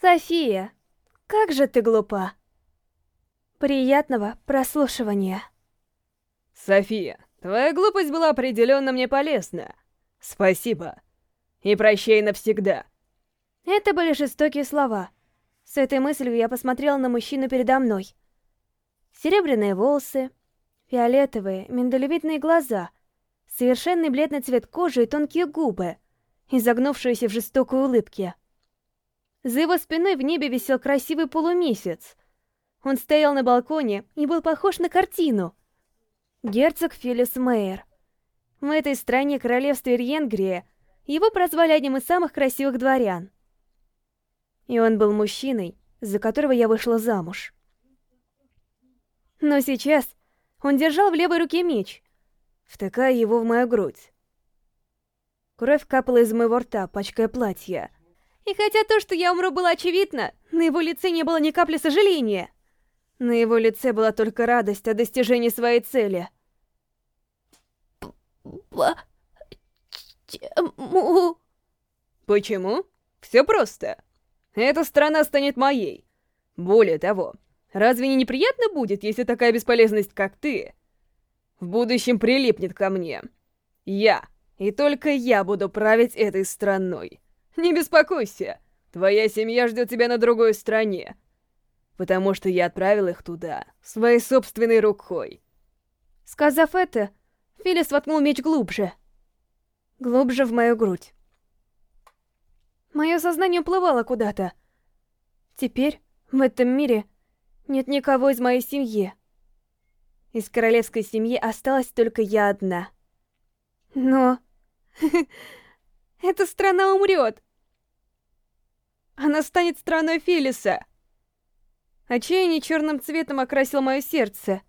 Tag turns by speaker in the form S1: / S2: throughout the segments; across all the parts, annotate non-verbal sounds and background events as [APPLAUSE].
S1: София, как же ты глупа. Приятного прослушивания.
S2: София, твоя глупость была определенно мне полезна. Спасибо. И прощай навсегда.
S1: Это были жестокие слова. С этой мыслью я посмотрела на мужчину передо мной. Серебряные волосы, фиолетовые, миндалевидные глаза, совершенный бледный цвет кожи и тонкие губы, изогнувшиеся в жестокой улыбке. За его спиной в небе висел красивый полумесяц. Он стоял на балконе и был похож на картину. Герцог Филис Мейер. В этой стране королевства Ирьенгрия его прозвали одним из самых красивых дворян. И он был мужчиной, за которого я вышла замуж. Но сейчас он держал в левой руке меч, втыкая его в мою грудь. Кровь капала из моего рта, пачкая платье. И хотя то, что я умру, было очевидно, на его лице не было ни капли сожаления. На его лице была только радость о достижении своей цели.
S2: Почему? Почему? Все просто. Эта страна станет моей. Более того, разве не неприятно будет, если такая бесполезность, как ты, в будущем прилипнет ко мне? Я, и только я буду править этой страной. Не беспокойся, твоя семья ждет тебя на другой стране. Потому что я отправил их туда, своей собственной рукой.
S1: Сказав это, Филис воткнул меч глубже. Глубже в мою грудь. Мое сознание уплывало куда-то. Теперь, в этом мире, нет никого из моей семьи. Из королевской семьи осталась только я одна. Но... [LAUGHS] Эта страна умрет. Она станет страной Филиса. Отчаяние черным цветом окрасил мое сердце.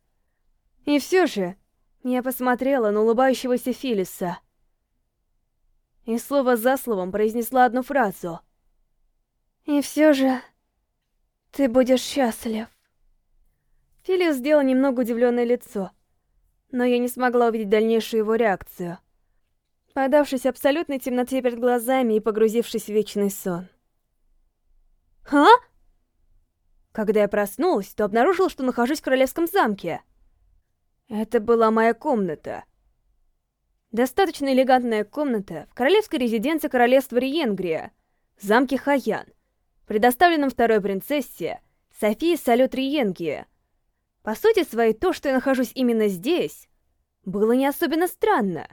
S1: И все же, я посмотрела на улыбающегося Филиса и слово за словом произнесла одну фразу. «И все же ты будешь счастлив». Филис сделал немного удивленное лицо, но я не смогла увидеть дальнейшую его реакцию, подавшись абсолютной темноте перед глазами и погрузившись в вечный сон. «А?» Когда я проснулась, то обнаружила, что нахожусь в королевском замке. Это была моя комната — Достаточно элегантная комната в королевской резиденции королевства Риенгрия, замке Хаян, предоставленном второй принцессе Софии Салют Риенгия. По сути своей, то, что я нахожусь именно здесь, было не особенно странно.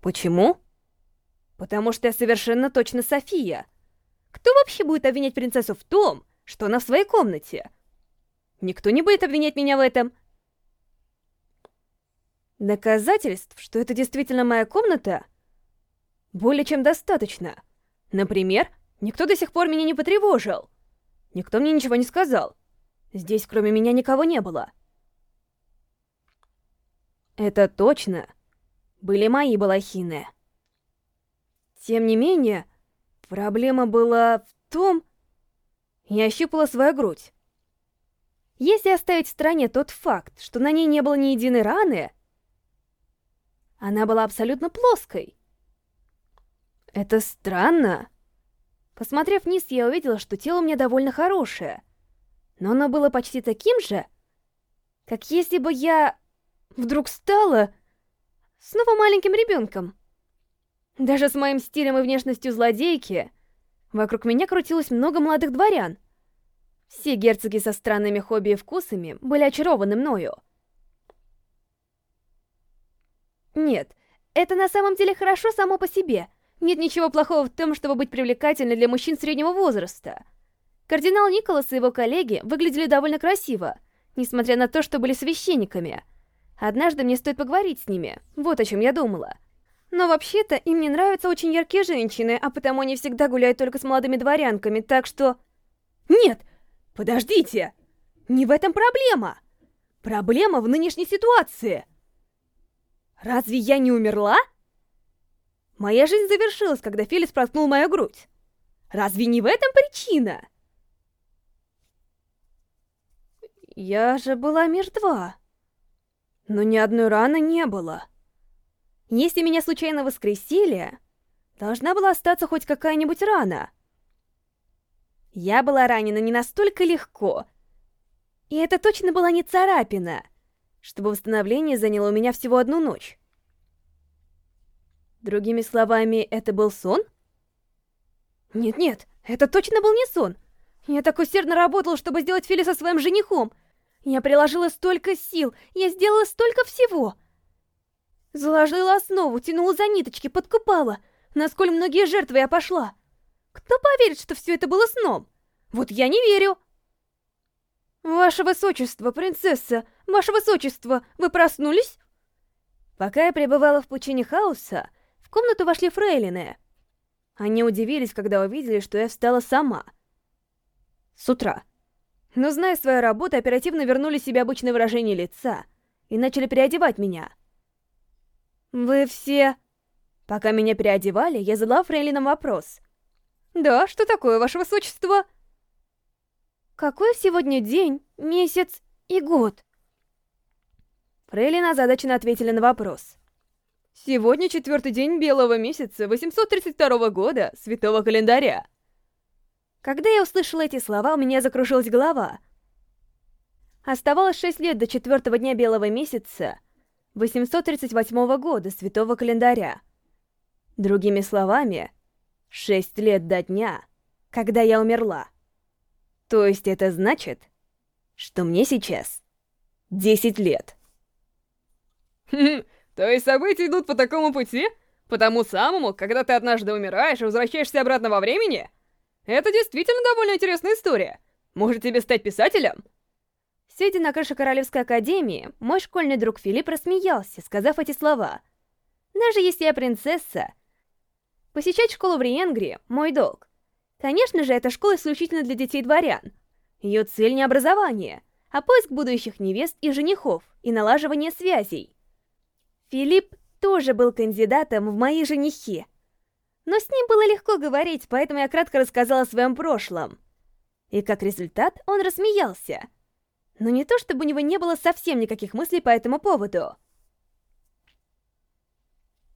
S1: Почему? Потому что я совершенно точно София. Кто вообще будет обвинять принцессу в том, что она в своей комнате? Никто не будет обвинять меня в этом, Доказательств, что это действительно моя комната, более чем достаточно. Например, никто до сих пор меня не потревожил. Никто мне ничего не сказал. Здесь кроме меня никого не было. Это точно были мои балахины. Тем не менее, проблема была в том... Я ощупала свою грудь. Если оставить в стороне тот факт, что на ней не было ни единой раны, она была абсолютно плоской. Это странно. Посмотрев вниз, я увидела, что тело у меня довольно хорошее. Но оно было почти таким же, как если бы я вдруг стала снова маленьким ребенком. Даже с моим стилем и внешностью злодейки вокруг меня крутилось много молодых дворян. Все герцоги со странными хобби и вкусами были очарованы мною. Нет, это на самом деле хорошо само по себе. Нет ничего плохого в том, чтобы быть привлекательной для мужчин среднего возраста. Кардинал Николас и его коллеги выглядели довольно красиво, несмотря на то, что были священниками. Однажды мне стоит поговорить с ними, вот о чем я думала. Но вообще-то им не нравятся очень яркие женщины, а потому они всегда гуляют только с молодыми дворянками, так что... Нет! Подождите! Не в этом проблема! Проблема в нынешней ситуации! Разве я не умерла? Моя жизнь завершилась, когда Фелис проткнул мою грудь. Разве не в этом причина? Я же была мертва. Но ни одной раны не было. Если меня случайно воскресили, должна была остаться хоть какая-нибудь рана. Я была ранена не настолько легко. И это точно была не царапина, чтобы восстановление заняло у меня всего одну ночь. Другими словами, это был сон? Нет-нет, это точно был не сон. Я так усердно работала, чтобы сделать Фили со своим женихом. Я приложила столько сил, я сделала столько всего. Заложила основу, тянула за ниточки, подкупала. Насколько многие жертвы я пошла. Кто поверит, что все это было сном? Вот я не верю. Ваше Высочество, принцесса, Ваше Высочество, вы проснулись? Пока я пребывала в пучине хаоса, в комнату вошли фрейлины. Они удивились, когда увидели, что я встала сама. С утра. Но, зная свою работу, оперативно вернули себе обычное выражение лица и начали переодевать меня. «Вы все...» Пока меня переодевали, я задала фрейлинам вопрос. «Да, что такое, ваше высочество?» «Какой сегодня день, месяц и год?» Фрейлины озадаченно ответили на вопрос. «Сегодня четвертый день белого месяца 832 года святого календаря». Когда я услышала эти слова, у меня закружилась голова. Оставалось шесть лет до четвертого дня белого месяца 838 года святого календаря. Другими словами, шесть лет до дня, когда я умерла. То есть это значит, что мне сейчас 10 лет.
S2: То есть события идут по такому пути? По тому самому, когда ты однажды умираешь и возвращаешься обратно во времени? Это действительно довольно интересная история. Может тебе стать писателем?
S1: Сидя на крыше Королевской Академии, мой школьный друг Филипп рассмеялся, сказав эти слова. «Даже если я принцесса, посещать школу в Риенгре — мой долг. Конечно же, эта школа исключительно для детей дворян. Ее цель не образование, а поиск будущих невест и женихов и налаживание связей. Филипп тоже был кандидатом в мои женихи. Но с ним было легко говорить, поэтому я кратко рассказала о своем прошлом. И как результат он рассмеялся — но не то, чтобы у него не было совсем никаких мыслей по этому поводу.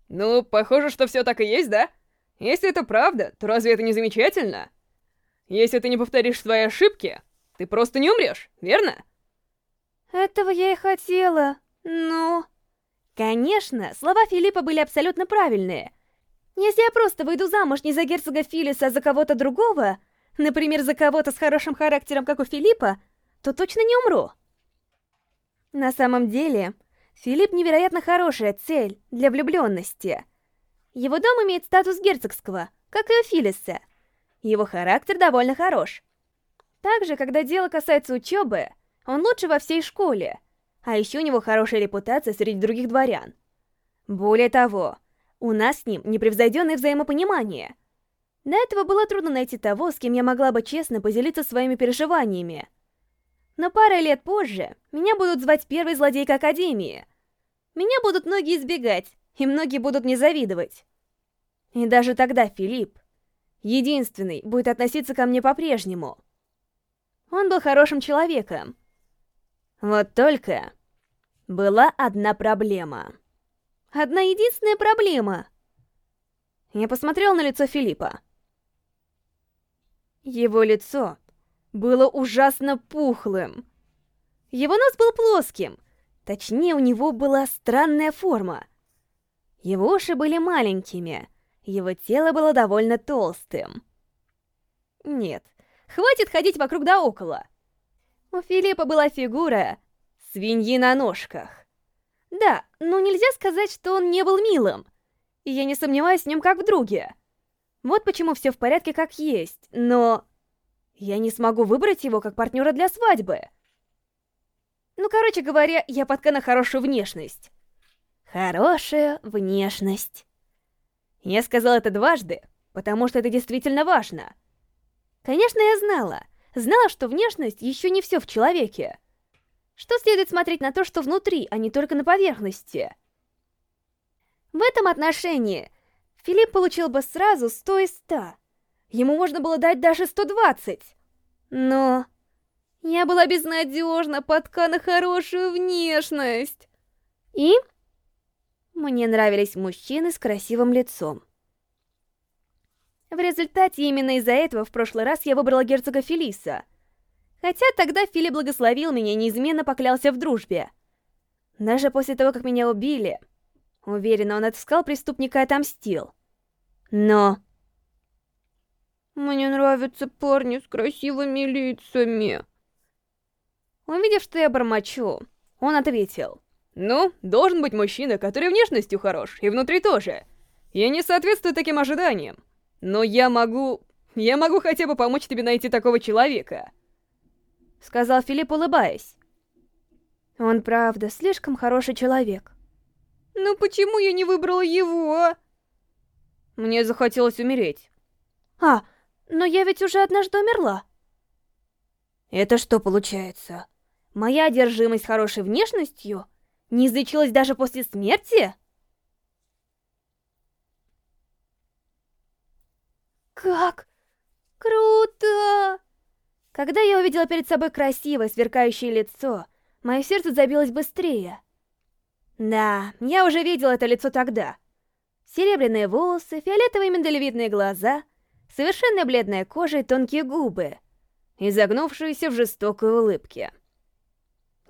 S2: Ну, похоже, что все так и есть, да? Если это правда, то разве это не замечательно? Если ты не повторишь свои ошибки, ты просто не умрешь, верно?
S1: Этого я и хотела, но... Конечно, слова Филиппа были абсолютно правильные. Если я просто выйду замуж не за герцога Филиса, а за кого-то другого, например, за кого-то с хорошим характером, как у Филиппа, то точно не умру. На самом деле, Филипп невероятно хорошая цель для влюбленности. Его дом имеет статус герцогского, как и у Филиса. Его характер довольно хорош. Также, когда дело касается учебы, он лучше во всей школе, а еще у него хорошая репутация среди других дворян. Более того, у нас с ним непревзойденное взаимопонимание. До этого было трудно найти того, с кем я могла бы честно поделиться своими переживаниями. Но парой лет позже меня будут звать первой злодейкой Академии. Меня будут многие избегать, и многие будут мне завидовать. И даже тогда Филипп, единственный, будет относиться ко мне по-прежнему. Он был хорошим человеком. Вот только была одна проблема. Одна единственная проблема. Я посмотрел на лицо Филиппа. Его лицо было ужасно пухлым. Его нос был плоским, точнее, у него была странная форма. Его уши были маленькими, его тело было довольно толстым. Нет, хватит ходить вокруг да около. У Филиппа была фигура свиньи на ножках. Да, но нельзя сказать, что он не был милым. Я не сомневаюсь в нем как в друге. Вот почему все в порядке как есть, но... Я не смогу выбрать его как партнера для свадьбы. Ну, короче говоря, я подка хорошую внешность. Хорошая внешность. Я сказал это дважды, потому что это действительно важно. Конечно, я знала. Знала, что внешность еще не все в человеке. Что следует смотреть на то, что внутри, а не только на поверхности. В этом отношении Филипп получил бы сразу 100 из 100. Ему можно было дать даже 120. Но... Я была безнадежна, подка на хорошую внешность. И... Мне нравились мужчины с красивым лицом. В результате именно из-за этого в прошлый раз я выбрала герцога Фелиса. Хотя тогда Фили благословил меня и неизменно поклялся в дружбе. Даже после того, как меня убили, уверена, он отыскал преступника и отомстил. Но... Мне нравятся парни с красивыми лицами. Увидев, что я бормочу, он ответил.
S2: Ну, должен быть мужчина, который внешностью хорош, и внутри тоже. Я не соответствую таким ожиданиям. Но я могу... Я могу хотя бы помочь тебе найти такого человека.
S1: Сказал Филипп, улыбаясь. Он, правда, слишком хороший человек.
S2: Но почему я не выбрала его? Мне захотелось умереть.
S1: А, но я ведь уже однажды умерла. Это что получается? Моя одержимость хорошей внешностью не излечилась даже после смерти? Как круто! Когда я увидела перед собой красивое, сверкающее лицо, мое сердце забилось быстрее. Да, я уже видела это лицо тогда. Серебряные волосы, фиолетовые миндалевидные глаза, совершенно бледная кожа и тонкие губы, изогнувшиеся в жестокой улыбке.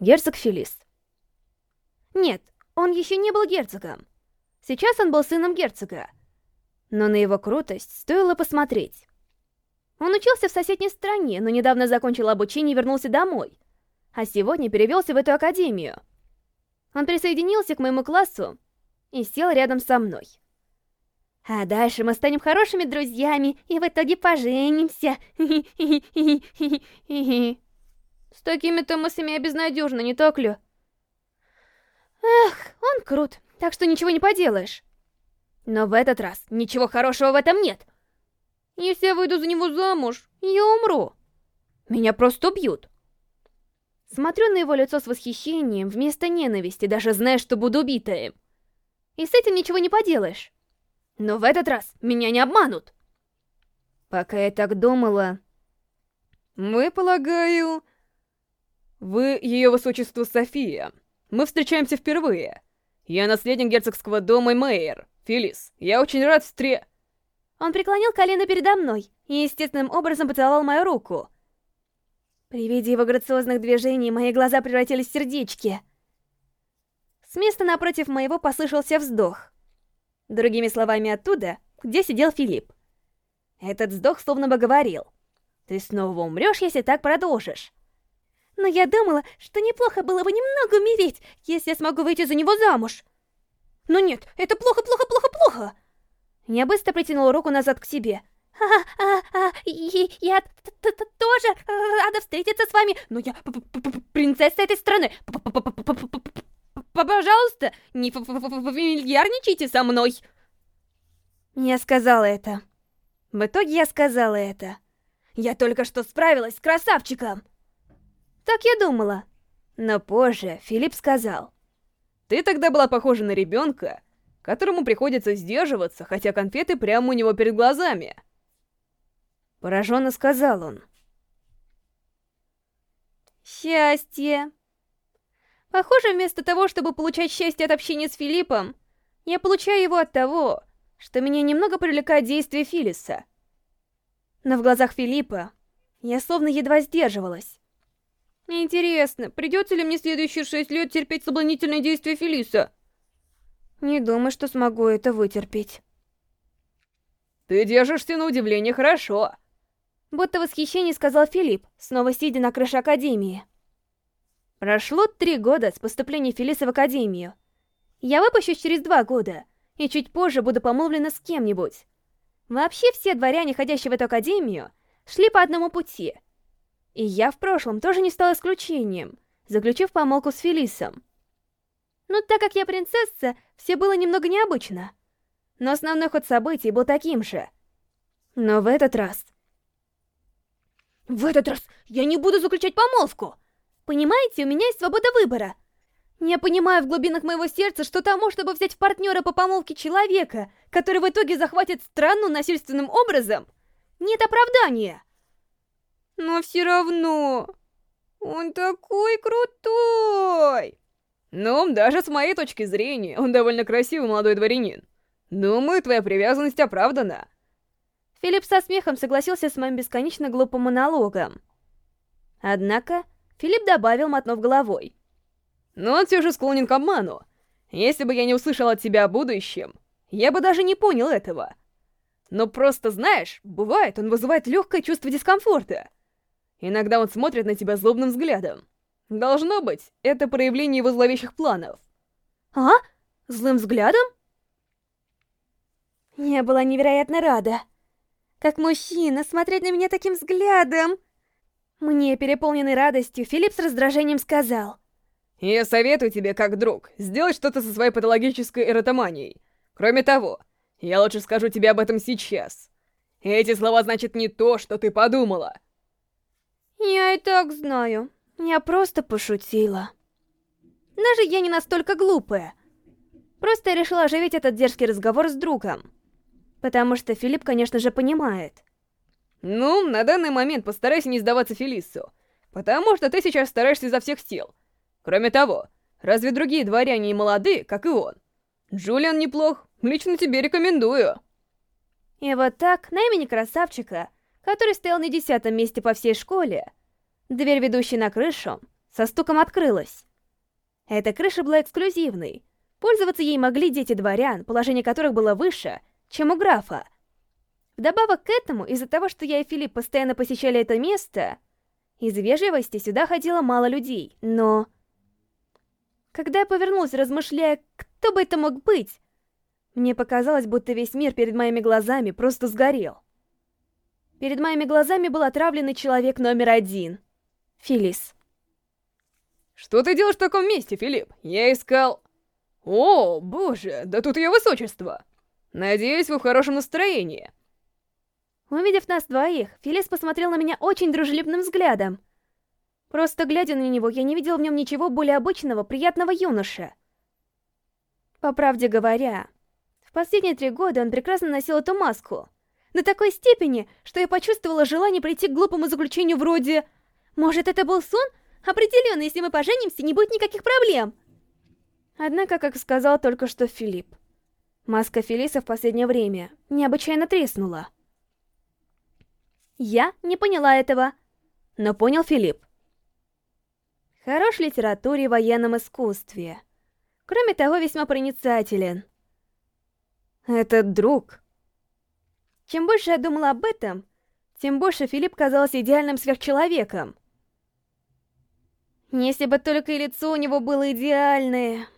S1: Герцог Фелис. Нет, он еще не был герцогом. Сейчас он был сыном герцога. Но на его крутость стоило посмотреть. Он учился в соседней стране, но недавно закончил обучение и вернулся домой. А сегодня перевелся в эту академию. Он присоединился к моему классу и сел рядом со мной. А дальше мы станем хорошими друзьями и в итоге поженимся. С такими-то мыслями я безнадежна, не так ли? Эх, он крут, так что ничего не поделаешь. Но в этот раз ничего хорошего в этом нет. Если я выйду за него замуж, я умру. Меня просто убьют. Смотрю на его лицо с восхищением вместо ненависти, даже зная, что буду убита им. И с этим ничего не поделаешь. Но в этот раз меня не обманут. Пока я так думала...
S2: Мы, полагаю... Вы, ее высочество София. Мы встречаемся впервые. Я наследник герцогского дома Мейер. Филис, я очень рад встре...
S1: Он преклонил колено передо мной и естественным образом поцеловал мою руку. При виде его грациозных движений мои глаза превратились в сердечки. С места напротив моего послышался вздох. Другими словами, оттуда, где сидел Филипп. Этот вздох словно бы говорил. «Ты снова умрешь, если так продолжишь». Но я думала, что неплохо было бы немного умереть, если я смогу выйти за него замуж. Но нет, это плохо, плохо, плохо, плохо. Я быстро притянула руку назад к себе. А, а, а, я тоже рада встретиться с вами, но я принцесса этой страны. Пожалуйста, не фамильярничайте со мной. Я сказала это. В итоге я сказала это. Я только что справилась с красавчиком. Так я думала. Но позже Филипп сказал.
S2: Ты тогда была похожа на ребенка, которому приходится сдерживаться, хотя конфеты прямо у него перед глазами.
S1: Пораженно сказал он. Счастье. Похоже, вместо того, чтобы получать счастье от общения с Филиппом, я получаю его от того, что меня немного привлекает действие Филиса. Но в глазах Филиппа я словно едва сдерживалась. Интересно, придется ли мне следующие шесть лет терпеть соблазнительные действия Филиса? Не думаю, что смогу это вытерпеть.
S2: Ты держишься на удивление хорошо.
S1: Будто восхищение сказал Филипп, снова сидя на крыше Академии. Прошло три года с поступления Фелиса в Академию. Я выпущусь через два года, и чуть позже буду помолвлена с кем-нибудь. Вообще все дворяне, ходящие в эту Академию, шли по одному пути. И я в прошлом тоже не стала исключением, заключив помолвку с Фелисом. Но так как я принцесса, все было немного необычно. Но основной ход событий был таким же. Но в этот раз... В этот раз я не буду заключать помолвку! Понимаете, у меня есть свобода выбора. Я понимаю в глубинах моего сердца, что тому, чтобы взять в партнера по помолвке человека, который в итоге захватит страну насильственным образом, нет оправдания. Но все равно... Он такой крутой!
S2: Ну, даже с моей точки зрения, он довольно красивый молодой дворянин. Думаю, твоя привязанность оправдана.
S1: Филипп со смехом согласился с моим бесконечно глупым монологом. Однако, Филипп добавил, мотнув головой.
S2: Но он все же склонен к обману. Если бы я не услышал от тебя о будущем, я бы даже не понял этого. Но просто, знаешь, бывает, он вызывает легкое чувство дискомфорта. Иногда он смотрит на тебя злобным взглядом. Должно быть, это проявление его зловещих планов.
S1: А? Злым взглядом? Я была невероятно рада. Как мужчина, смотреть на меня таким взглядом. Мне, переполненный радостью, Филипп с раздражением сказал.
S2: Я советую тебе, как друг, сделать что-то со своей патологической эротоманией. Кроме того, я лучше скажу тебе об этом сейчас. Эти слова значат не то, что ты подумала.
S1: Я и так знаю. Я просто пошутила. Даже я не настолько глупая. Просто я решила оживить этот дерзкий разговор с другом. Потому что Филипп, конечно же, понимает.
S2: Ну, на данный момент постарайся не сдаваться Фелиссу. Потому что ты сейчас стараешься изо всех сил. Кроме того, разве другие дворяне не молодые, как и он? Джулиан неплох, лично тебе рекомендую.
S1: И вот так, на имени красавчика, который стоял на десятом месте по всей школе, дверь, ведущая на крышу, со стуком открылась. Эта крыша была эксклюзивной. Пользоваться ей могли дети дворян, положение которых было выше, чем у графа. Вдобавок к этому, из-за того, что я и Филипп постоянно посещали это место, из вежливости сюда ходило мало людей, но... Когда я повернулась, размышляя, кто бы это мог быть, мне показалось, будто весь мир перед моими глазами просто сгорел. Перед моими глазами был отравленный человек номер один — Филис.
S2: Что ты делаешь в таком месте, Филипп? Я искал... О, боже, да тут ее высочество! Надеюсь, вы в хорошем настроении.
S1: Увидев нас двоих, Филис посмотрел на меня очень дружелюбным взглядом. Просто глядя на него, я не видел в нем ничего более обычного, приятного юноши. По правде говоря, в последние три года он прекрасно носил эту маску. До такой степени, что я почувствовала желание прийти к глупому заключению вроде «Может, это был сон? Определенно, если мы поженимся, не будет никаких проблем!» Однако, как сказал только что Филипп, маска Фелиса в последнее время необычайно треснула. Я не поняла этого, но понял Филипп. Хорош в литературе и военном искусстве. Кроме того, весьма проницателен. Этот друг. Чем больше я думала об этом, тем больше Филипп казался идеальным сверхчеловеком. Если бы только и лицо у него было идеальное...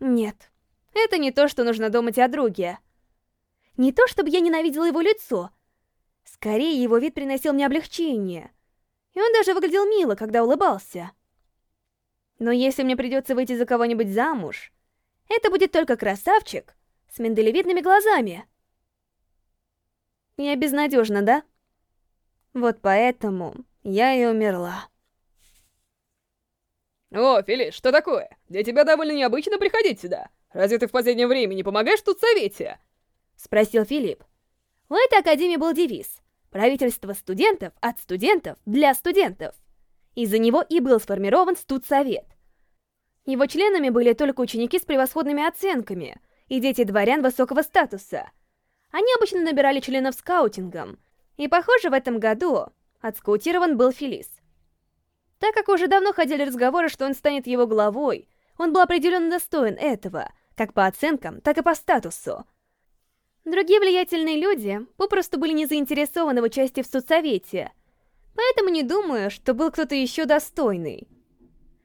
S1: Нет, это не то, что нужно думать о друге. Не то, чтобы я ненавидела его лицо, Скорее, его вид приносил мне облегчение. И он даже выглядел мило, когда улыбался. Но если мне придется выйти за кого-нибудь замуж, это будет только красавчик с миндалевидными глазами. Я безнадежна, да? Вот поэтому я и умерла.
S2: О, Филис, что такое? Для тебя довольно необычно приходить сюда. Разве ты в последнее время не помогаешь тут совете?
S1: Спросил Филипп. У этой академии был девиз «Правительство студентов от студентов для студентов». Из-за него и был сформирован студсовет. Его членами были только ученики с превосходными оценками и дети дворян высокого статуса. Они обычно набирали членов скаутингом, и, похоже, в этом году отскаутирован был Фелис. Так как уже давно ходили разговоры, что он станет его главой, он был определенно достоин этого, как по оценкам, так и по статусу. Другие влиятельные люди попросту были не заинтересованы в участии в судсовете, поэтому не думаю, что был кто-то еще достойный.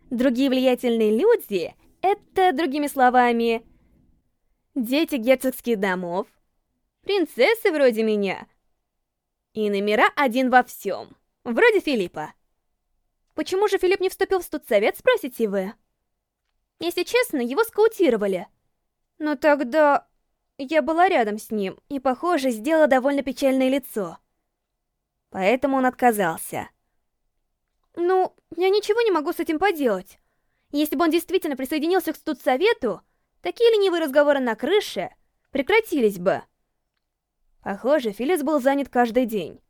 S1: Другие влиятельные люди — это, другими словами, дети герцогских домов, принцессы вроде меня и номера один во всем, вроде Филиппа. Почему же Филипп не вступил в студсовет, спросите вы? Если честно, его скаутировали. Но тогда я была рядом с ним и, похоже, сделала довольно печальное лицо. Поэтому он отказался. Ну, я ничего не могу с этим поделать. Если бы он действительно присоединился к студсовету, такие ленивые разговоры на крыше прекратились бы. Похоже, Филис был занят каждый день.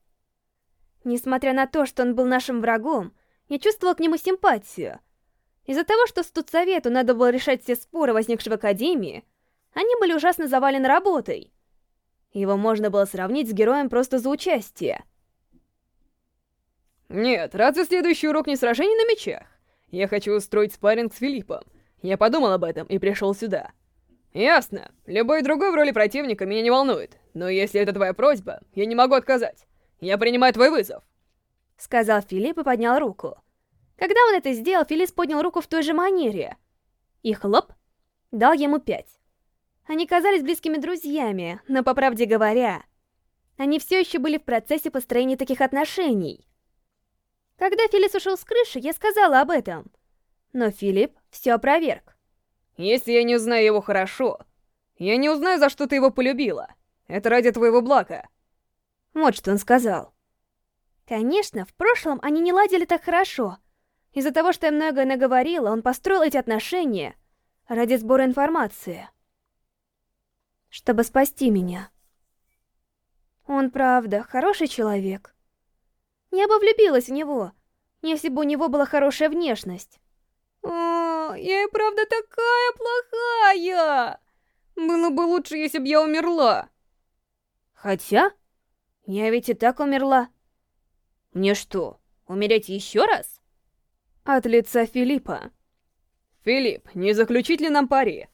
S1: Несмотря на то, что он был нашим врагом, я чувствовала к нему симпатию. Из-за того, что студсовету надо было решать все споры, возникшие в Академии, они были ужасно завалены работой. Его можно было сравнить с героем просто за участие.
S2: Нет, разве следующий урок не сражение на мечах? Я хочу устроить спарринг с Филиппом. Я подумал об этом и пришел сюда. Ясно. Любой другой в роли противника меня не волнует. Но если это твоя просьба, я не могу отказать. Я принимаю твой вызов.
S1: Сказал Филипп и поднял руку. Когда он это сделал, Филипп поднял руку в той же манере. И хлоп, дал ему пять. Они казались близкими друзьями, но, по правде говоря, они все еще были в процессе построения таких отношений. Когда Филипп ушел с крыши, я сказала об этом. Но Филипп все опроверг.
S2: Если я не узнаю его хорошо, я не узнаю, за что ты его полюбила. Это ради твоего блага.
S1: Вот что он сказал. Конечно, в прошлом они не ладили так хорошо. Из-за того, что я многое наговорила, он построил эти отношения ради сбора информации чтобы спасти меня. Он, правда, хороший человек. Я бы влюбилась в него, если бы у него была хорошая внешность. О, я и правда такая плохая! Было бы лучше, если бы я умерла. Хотя, я ведь и так умерла. Мне что, умереть еще раз? От лица Филиппа.
S2: Филипп, не заключить ли нам пари?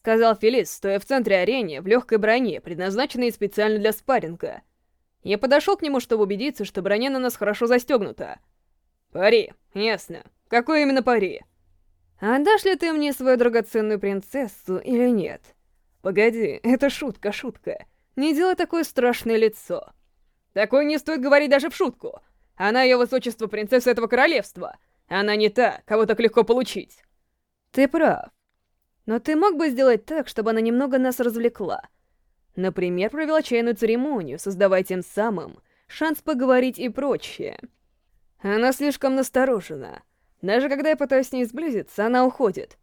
S2: Сказал Фелис, стоя в центре арены в легкой броне, предназначенной специально для спарринга. Я подошел к нему, чтобы убедиться, что броня на нас хорошо застегнута. Пари, ясно. Какой именно пари? Отдашь ли ты мне свою драгоценную принцессу или нет? Погоди, это шутка, шутка. Не делай такое страшное лицо. Такое не стоит говорить даже в шутку. Она ее высочество принцесса этого королевства. Она не та, кого так легко получить. Ты прав. Но ты мог бы сделать так, чтобы она немного нас развлекла. Например, провела чайную церемонию, создавая тем самым шанс поговорить и прочее. Она слишком насторожена. Даже когда я пытаюсь с ней сблизиться, она уходит.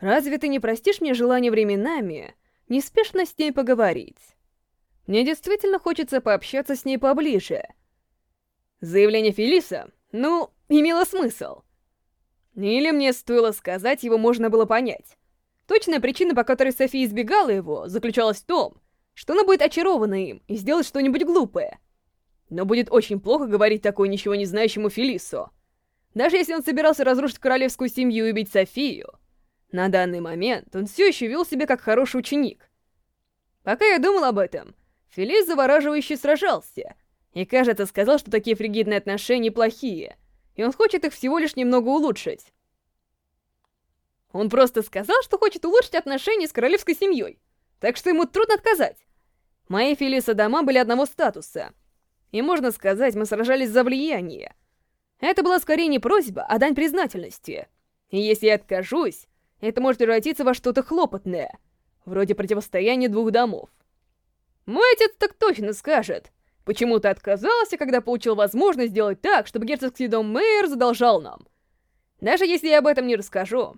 S2: Разве ты не простишь мне желание временами неспешно с ней поговорить? Мне действительно хочется пообщаться с ней поближе. Заявление Фелиса, ну, имело смысл. Или мне стоило сказать, его можно было понять. Точная причина, по которой София избегала его, заключалась в том, что она будет очарована им и сделает что-нибудь глупое. Но будет очень плохо говорить такое ничего не знающему Фелису. Даже если он собирался разрушить королевскую семью и убить Софию, на данный момент он все еще вел себя как хороший ученик. Пока я думал об этом, Фелис завораживающе сражался, и, кажется, сказал, что такие фригидные отношения плохие, и он хочет их всего лишь немного улучшить. Он просто сказал, что хочет улучшить отношения с королевской семьей, так что ему трудно отказать. Мои Фелиса дома были одного статуса, и, можно сказать, мы сражались за влияние. Это была скорее не просьба, а дань признательности. И если я откажусь, это может превратиться во что-то хлопотное, вроде противостояния двух домов. Мой отец так точно скажет. Почему ты отказался, когда получил возможность сделать так, чтобы герцогский дом Мэйр задолжал нам? Даже если я об этом не расскажу,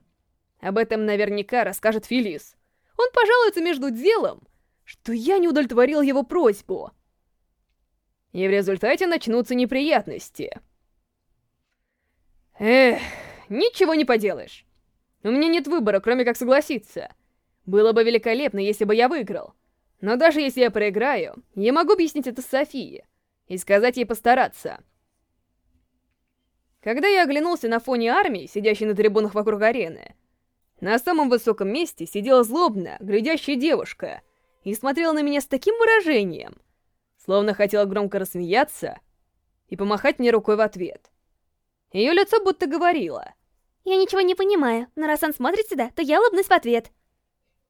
S2: об этом наверняка расскажет Филис. Он пожалуется между делом, что я не удовлетворил его просьбу. И в результате начнутся неприятности. Эх, ничего не поделаешь. У меня нет выбора, кроме как согласиться. Было бы великолепно, если бы я выиграл. Но даже если я проиграю, я могу объяснить это Софии и сказать ей постараться. Когда я оглянулся на фоне армии, сидящей на трибунах вокруг арены, на самом высоком месте сидела злобная, глядящая девушка и смотрела на меня с таким выражением, словно хотела громко рассмеяться и помахать мне рукой в ответ. Ее лицо будто говорило.
S1: «Я ничего не понимаю, но раз он смотрит сюда, то я улыбнусь в ответ».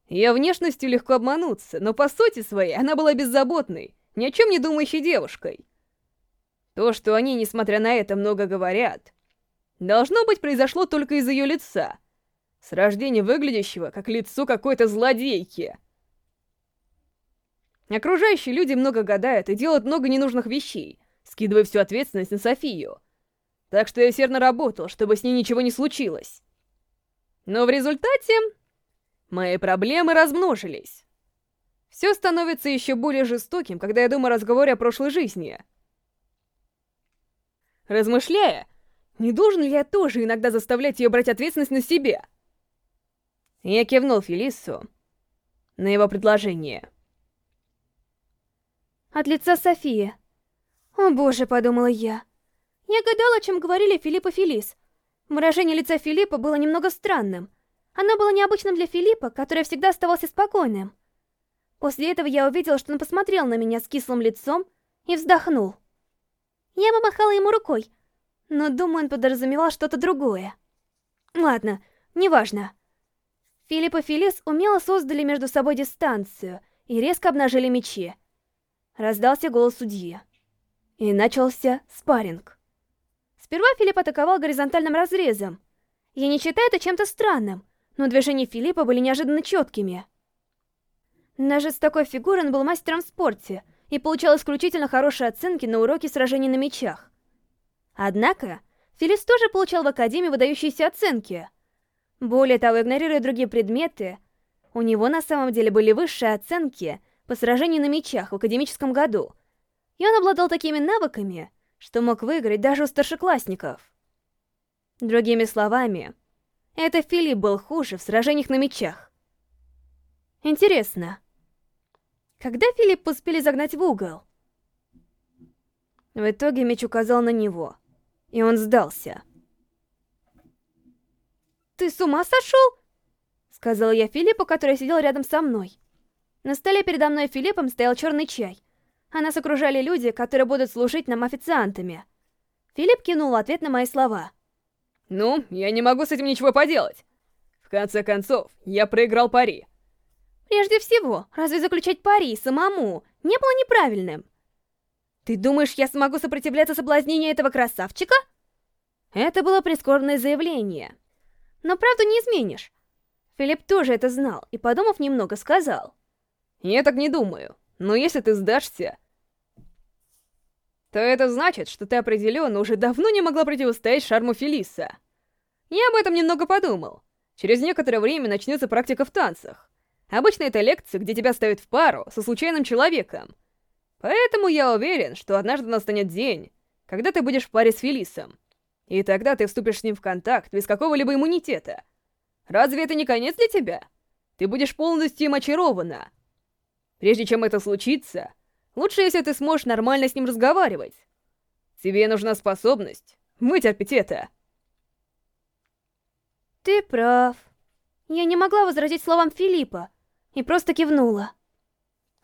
S2: Ее внешностью легко обмануться, но по сути своей она была беззаботной, ни о чем не думающей девушкой. То, что они, несмотря на это, много говорят, должно быть, произошло только из ее лица — с рождения выглядящего, как лицо какой-то злодейки. Окружающие люди много гадают и делают много ненужных вещей, скидывая всю ответственность на Софию. Так что я усердно работал, чтобы с ней ничего не случилось. Но в результате мои проблемы размножились. Все становится еще более жестоким, когда я думаю о разговоре о прошлой жизни. Размышляя, не должен ли я тоже иногда заставлять ее брать ответственность на себя? Я кивнул Фелису на его предложение.
S1: от лица Софии. «О боже», — подумала я. Я гадала, о чем говорили Филипп и Фелис. Выражение лица Филиппа было немного странным. Оно было необычным для Филиппа, который всегда оставался спокойным. После этого я увидела, что он посмотрел на меня с кислым лицом и вздохнул. Я помахала ему рукой, но, думаю, он подразумевал что-то другое. Ладно, неважно. Филипп и Фелис умело создали между собой дистанцию и резко обнажили мечи. Раздался голос судьи. И начался спарринг. Сперва Филипп атаковал горизонтальным разрезом. Я не считаю это чем-то странным, но движения Филиппа были неожиданно четкими. Даже с такой фигурой он был мастером в спорте и получал исключительно хорошие оценки на уроке сражений на мечах. Однако, Филис тоже получал в Академии выдающиеся оценки. Более того, игнорируя другие предметы, у него на самом деле были высшие оценки по сражению на мечах в академическом году. И он обладал такими навыками, что мог выиграть даже у старшеклассников. Другими словами, это Филипп был хуже в сражениях на мечах. Интересно, когда Филипп успели загнать в угол? В итоге меч указал на него, и он сдался. «Ты с ума сошел?» Сказала я Филиппу, который сидел рядом со мной. На столе передо мной Филиппом стоял черный чай, а нас окружали люди, которые будут служить нам официантами. Филипп кинул в ответ на мои слова.
S2: «Ну, я не могу с этим ничего поделать. В конце концов, я проиграл пари.
S1: Прежде всего, разве заключать пари самому не было неправильным? Ты думаешь, я смогу сопротивляться соблазнению этого красавчика? Это было прискорбное заявление. Но правду не изменишь. Филипп тоже это знал и, подумав немного, сказал.
S2: Я так не думаю, но если ты сдашься, то это значит, что ты определенно уже давно не могла противостоять шарму Фелиса. Я об этом немного подумал. Через некоторое время начнется практика в танцах. Обычно это лекция, где тебя ставят в пару со случайным человеком. Поэтому я уверен, что однажды настанет день, когда ты будешь в паре с Фелисом. И тогда ты вступишь с ним в контакт без какого-либо иммунитета. Разве это не конец для тебя? Ты будешь полностью им очарована. Прежде чем это случится, лучше, если ты сможешь нормально с ним разговаривать. Тебе нужна способность вытерпеть это.
S1: Ты прав. Я не могла возразить словам Филиппа, и просто кивнула.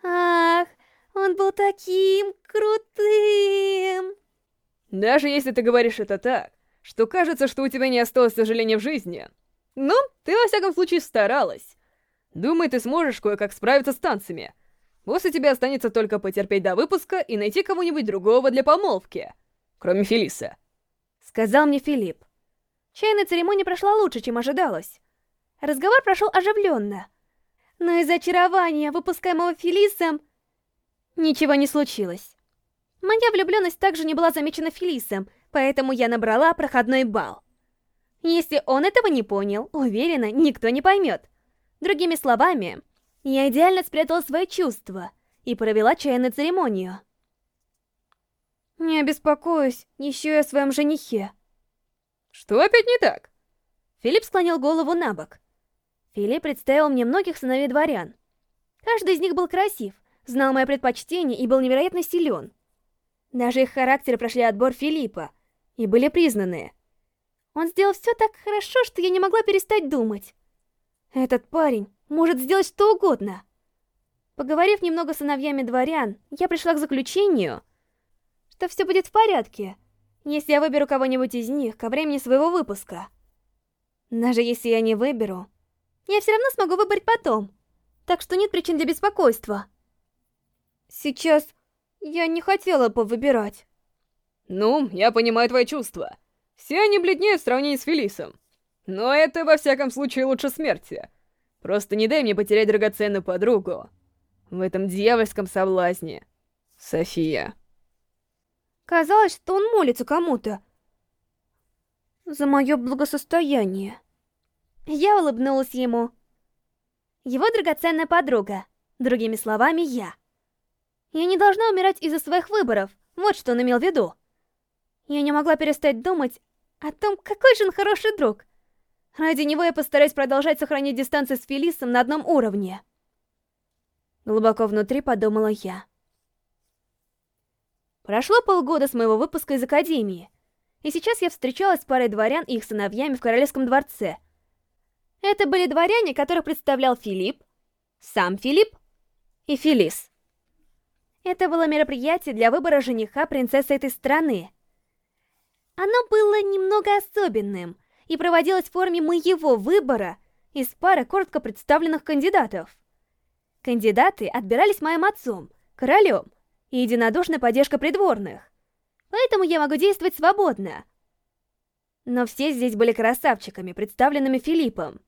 S1: Ах, он был таким крутым!
S2: Даже если ты говоришь это так, что кажется, что у тебя не осталось сожаления в жизни, ну, ты во всяком случае старалась. Думаю, ты сможешь кое-как справиться с танцами. После тебя останется только потерпеть до выпуска и найти кого-нибудь другого для помолвки. Кроме Фелиса.
S1: Сказал мне Филипп. Чайная церемония прошла лучше, чем ожидалось. Разговор прошел оживленно но из-за очарования, выпускаемого Фелисом, ничего не случилось. Моя влюбленность также не была замечена Фелисом, поэтому я набрала проходной балл. Если он этого не понял, уверена, никто не поймет. Другими словами, я идеально спрятала свои чувства и провела чайную церемонию. Не беспокоюсь, еще и о своем женихе.
S2: Что опять не так?
S1: Филипп склонил голову на бок. Филипп представил мне многих сыновей дворян. Каждый из них был красив, знал мои предпочтения и был невероятно силен. Даже их характеры прошли отбор Филиппа и были признаны. Он сделал все так хорошо, что я не могла перестать думать. Этот парень может сделать что угодно. Поговорив немного с сыновьями дворян, я пришла к заключению, что все будет в порядке, если я выберу кого-нибудь из них ко времени своего выпуска. Даже если я не выберу, я все равно смогу выбрать потом. Так что нет причин для беспокойства. Сейчас я не хотела бы выбирать.
S2: Ну, я понимаю твои чувства. Все они бледнеют в сравнении с Фелисом. Но это, во всяком случае, лучше смерти. Просто не дай мне потерять драгоценную подругу. В этом дьявольском соблазне. София.
S1: Казалось, что он молится кому-то. За мое благосостояние. Я улыбнулась ему. Его драгоценная подруга. Другими словами, я. Я не должна умирать из-за своих выборов. Вот что он имел в виду. Я не могла перестать думать о том, какой же он хороший друг. Ради него я постараюсь продолжать сохранять дистанцию с Фелисом на одном уровне. Глубоко внутри подумала я. Прошло полгода с моего выпуска из Академии, и сейчас я встречалась с парой дворян и их сыновьями в Королевском дворце. Это были дворяне, которых представлял Филипп, сам Филипп и Фелис. Это было мероприятие для выбора жениха принцессы этой страны. Оно было немного особенным и проводилось в форме моего выбора из пары коротко представленных кандидатов. Кандидаты отбирались моим отцом, королем, и единодушной поддержкой придворных. Поэтому я могу действовать свободно. Но все здесь были красавчиками, представленными Филиппом.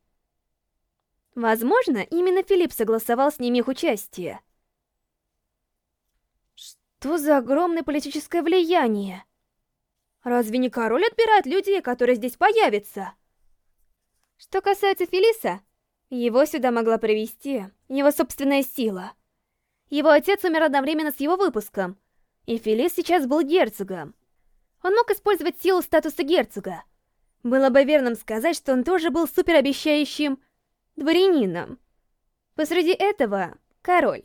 S1: Возможно, именно Филипп согласовал с ними их участие. Что за огромное политическое влияние? Разве не король отбирает людей, которые здесь появятся? Что касается Фелиса, его сюда могла привести его собственная сила. Его отец умер одновременно с его выпуском, и Фелис сейчас был герцогом. Он мог использовать силу статуса герцога. Было бы верным сказать, что он тоже был суперобещающим дворянином. Посреди этого король,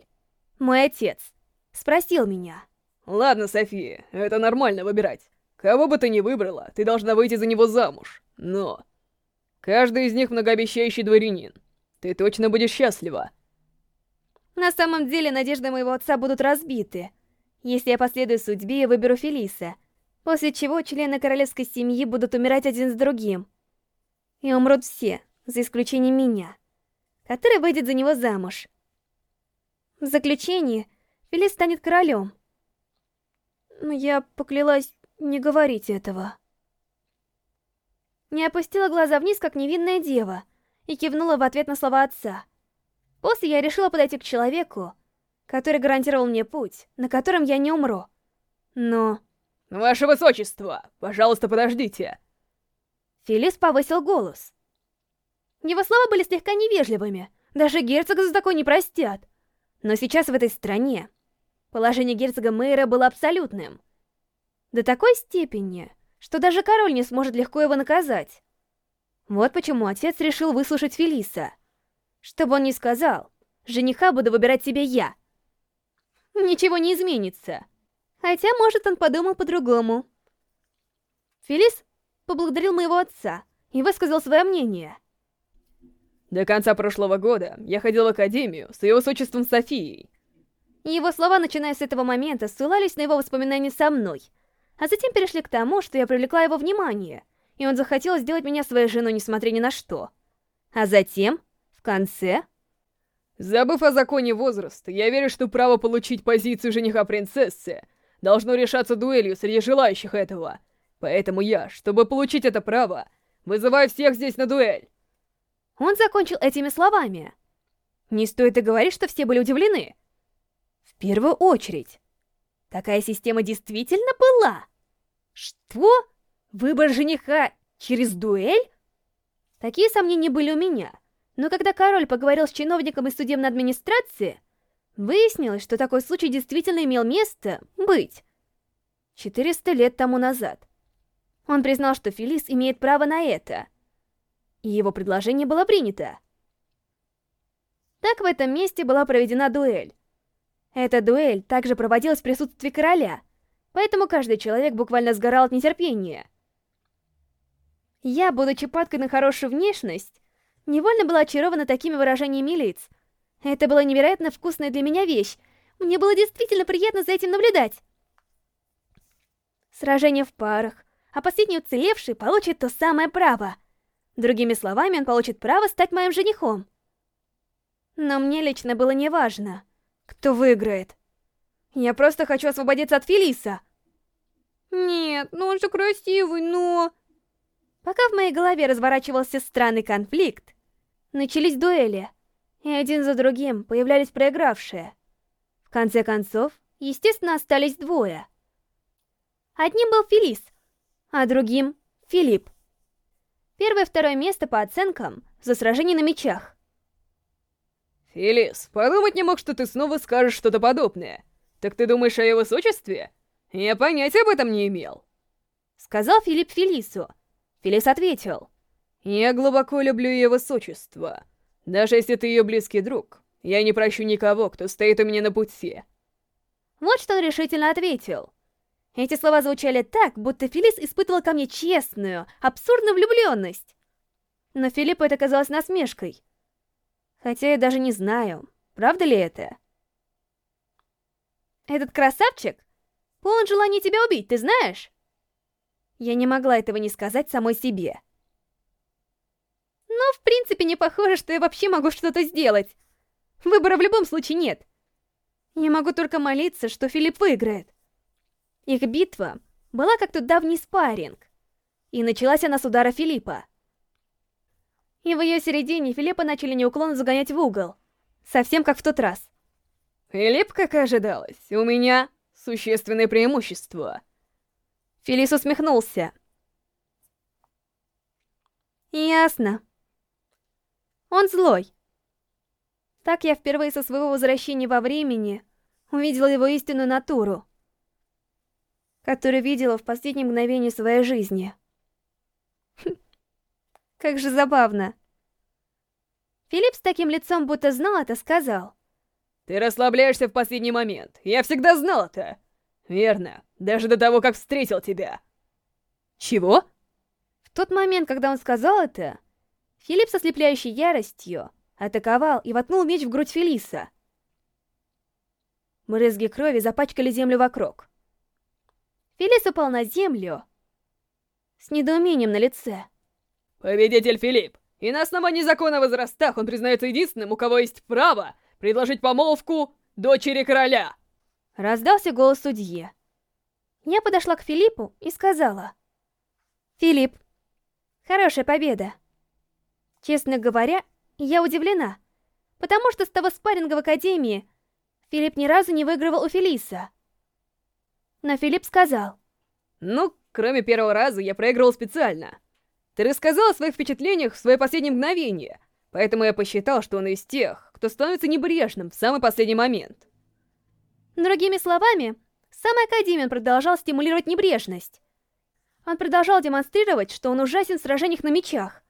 S1: мой отец, спросил меня.
S2: «Ладно, София, это нормально выбирать. Кого бы ты ни выбрала, ты должна выйти за него замуж. Но... Каждый из них многообещающий дворянин. Ты точно будешь счастлива».
S1: На самом деле, надежды моего отца будут разбиты, если я последую судьбе и выберу Фелиса, после чего члены королевской семьи будут умирать один с другим. И умрут все, за исключением меня, который выйдет за него замуж. В заключение, Фелис станет королем. Но я поклялась не говорить этого. Не опустила глаза вниз, как невинная дева, и кивнула в ответ на слова отца. После я решила подойти к человеку, который гарантировал мне путь, на котором я не умру. Но...
S2: «Ваше Высочество, пожалуйста, подождите!»
S1: Филис повысил голос. Его слова были слегка невежливыми, даже герцога за такое не простят. Но сейчас в этой стране положение герцога Мэйра было абсолютным. До такой степени, что даже король не сможет легко его наказать. Вот почему отец решил выслушать Фелиса. Чтобы он не сказал, жениха буду выбирать себе я. Ничего не изменится. Хотя, может, он подумал по-другому. Фелис поблагодарил моего отца и высказал свое мнение.
S2: До конца прошлого года я ходил в академию с ее высочеством Софией.
S1: Его слова, начиная с этого момента, ссылались на его воспоминания со мной, а затем перешли к тому, что я привлекла его внимание, и он захотел сделать меня своей женой, несмотря ни на что. А затем, в конце...
S2: Забыв о законе возраста, я верю, что право получить позицию жениха принцессы должно решаться дуэлью среди желающих этого. Поэтому я, чтобы получить это право, вызываю всех здесь на дуэль.
S1: Он закончил этими словами. Не стоит и говорить, что все были удивлены. В первую очередь. Такая система действительно была. Что? Выбор жениха через дуэль? Такие сомнения были у меня. Но когда король поговорил с чиновником из судебной администрации, выяснилось, что такой случай действительно имел место быть. 400 лет тому назад. Он признал, что Фелис имеет право на это — и его предложение было принято. Так в этом месте была проведена дуэль. Эта дуэль также проводилась в присутствии короля, поэтому каждый человек буквально сгорал от нетерпения. Я, будучи падкой на хорошую внешность, невольно была очарована такими выражениями лиц. Это была невероятно вкусная для меня вещь. Мне было действительно приятно за этим наблюдать. Сражение в парах, а последний уцелевший получит то самое право — Другими словами, он получит право стать моим женихом. Но мне лично было не важно, кто выиграет. Я просто хочу освободиться от Фелиса. Нет, ну он же красивый, но... Пока в моей голове разворачивался странный конфликт, начались дуэли, и один за другим появлялись проигравшие. В конце концов, естественно, остались двое. Одним был Фелис, а другим — Филипп. Первое и второе место по оценкам за сражение на мечах.
S2: Фелис, подумать не мог, что ты снова скажешь что-то подобное. Так ты думаешь о его высочестве? Я понятия об этом не имел.
S1: Сказал Филипп Фелису. Фелис ответил.
S2: Я глубоко люблю ее высочество. Даже если ты ее близкий друг, я не прощу никого, кто стоит у меня на пути.
S1: Вот что он решительно ответил. Эти слова звучали так, будто Фелис испытывал ко мне честную, абсурдную влюбленность. Но Филиппу это казалось насмешкой. Хотя я даже не знаю, правда ли это. Этот красавчик полон желания тебя убить, ты знаешь? Я не могла этого не сказать самой себе. Но в принципе не похоже, что я вообще могу что-то сделать. Выбора в любом случае нет. Я могу только молиться, что Филипп выиграет. Их битва была как-то давний спарринг. И началась она с удара Филиппа. И в ее середине Филиппа начали неуклонно загонять в угол. Совсем как в тот раз.
S2: Филипп, как и ожидалось, у меня существенное преимущество.
S1: Филис усмехнулся. Ясно. Он злой. Так я впервые со своего возвращения во времени увидела его истинную натуру, которую видела в последнее мгновение своей жизни. [LAUGHS] Как же забавно. Филипп с таким лицом будто знал это, сказал.
S2: Ты расслабляешься в последний момент. Я всегда знал это. Верно. Даже до того, как встретил тебя. Чего?
S1: В тот момент, когда он сказал это, Филипп со слепляющей яростью атаковал и воткнул меч в грудь Фелиса. Брызги крови запачкали землю вокруг. Фелис упал на землю с недоумением на лице.
S2: Победитель Филипп, и на основании закона о возрастах он признается единственным, у кого есть право предложить помолвку дочери короля.
S1: Раздался голос судьи. Я подошла к Филиппу и сказала. Филипп, хорошая победа. Честно говоря, я удивлена, потому что с того спарринга в Академии Филипп ни разу не выигрывал у Фелиса. Но Филипп сказал.
S2: Ну, кроме первого раза, я проигрывал специально. Ты рассказал о своих впечатлениях в свои последние мгновения, поэтому я посчитал, что он из тех, кто становится небрежным в самый последний момент.
S1: Другими словами, сам Академиан продолжал стимулировать небрежность. Он продолжал демонстрировать, что он ужасен в сражениях на мечах,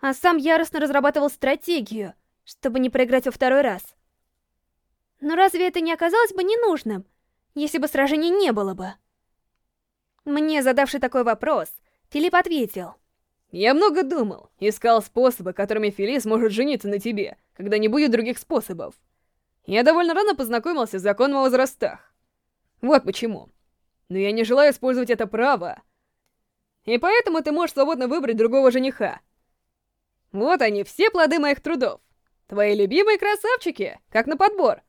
S1: а сам яростно разрабатывал стратегию, чтобы не проиграть во второй раз. Но разве это не оказалось бы ненужным, если бы сражений не было бы? Мне, задавший такой вопрос, Филипп ответил —
S2: я много думал, искал способы, которыми Фелис может жениться на тебе, когда не будет других способов. Я довольно рано познакомился с законом о возрастах. Вот почему. Но я не желаю использовать это право. И поэтому ты можешь свободно выбрать другого жениха. Вот они, все плоды моих трудов. Твои любимые красавчики, как на подбор.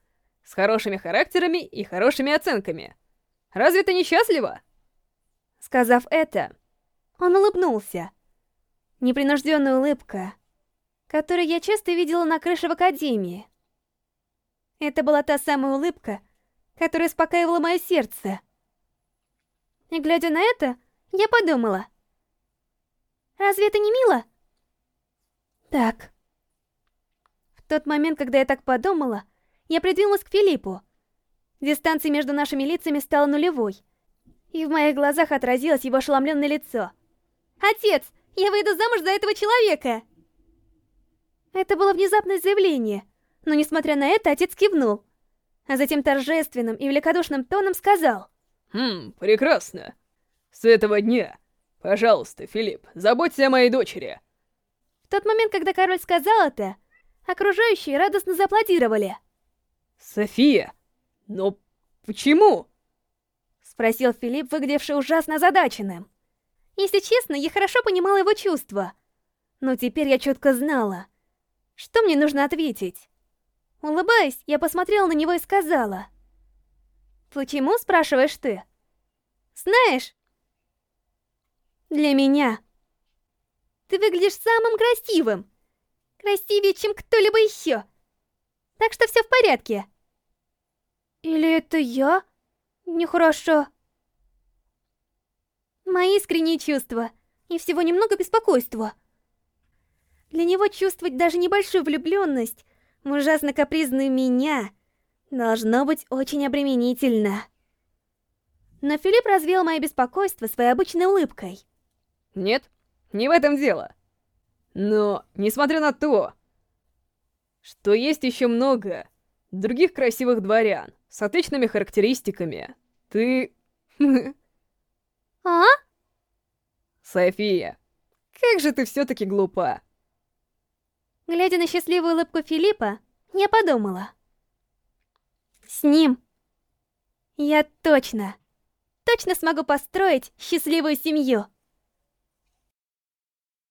S2: С хорошими характерами и хорошими оценками. Разве ты несчастлива?
S1: Сказав это, он улыбнулся непринужденная улыбка, которую я часто видела на крыше в Академии. Это была та самая улыбка, которая успокаивала мое сердце. И глядя на это, я подумала, разве это не мило? Так. В тот момент, когда я так подумала, я придвинулась к Филиппу. Дистанция между нашими лицами стала нулевой, и в моих глазах отразилось его ошеломленное лицо. «Отец, я выйду замуж за этого человека!» Это было внезапное заявление, но несмотря на это, отец кивнул. А затем торжественным и великодушным тоном сказал.
S2: «Хм, прекрасно. С этого дня, пожалуйста, Филипп, заботься о моей дочери».
S1: В тот момент, когда король сказал это, окружающие радостно зааплодировали.
S2: «София? Но почему?»
S1: Спросил Филипп, выглядевший ужасно озадаченным. Если честно, я хорошо понимала его чувства. Но теперь я четко знала, что мне нужно ответить. Улыбаясь, я посмотрела на него и сказала. «Почему, спрашиваешь ты?» «Знаешь, для меня ты выглядишь самым красивым. Красивее, чем кто-либо еще. Так что все в порядке». «Или это я? Нехорошо». Мои искренние чувства. И всего немного беспокойства. Для него чувствовать даже небольшую влюбленность в ужасно капризную меня должно быть очень обременительно. Но Филипп развеял мое беспокойство своей обычной улыбкой.
S2: Нет, не в этом дело. Но, несмотря на то, что есть еще много других красивых дворян с отличными характеристиками, ты [LAUGHS]
S1: А?
S2: София, как же ты все-таки глупа.
S1: Глядя на счастливую улыбку Филиппа, я подумала. С ним я точно, точно смогу построить счастливую семью.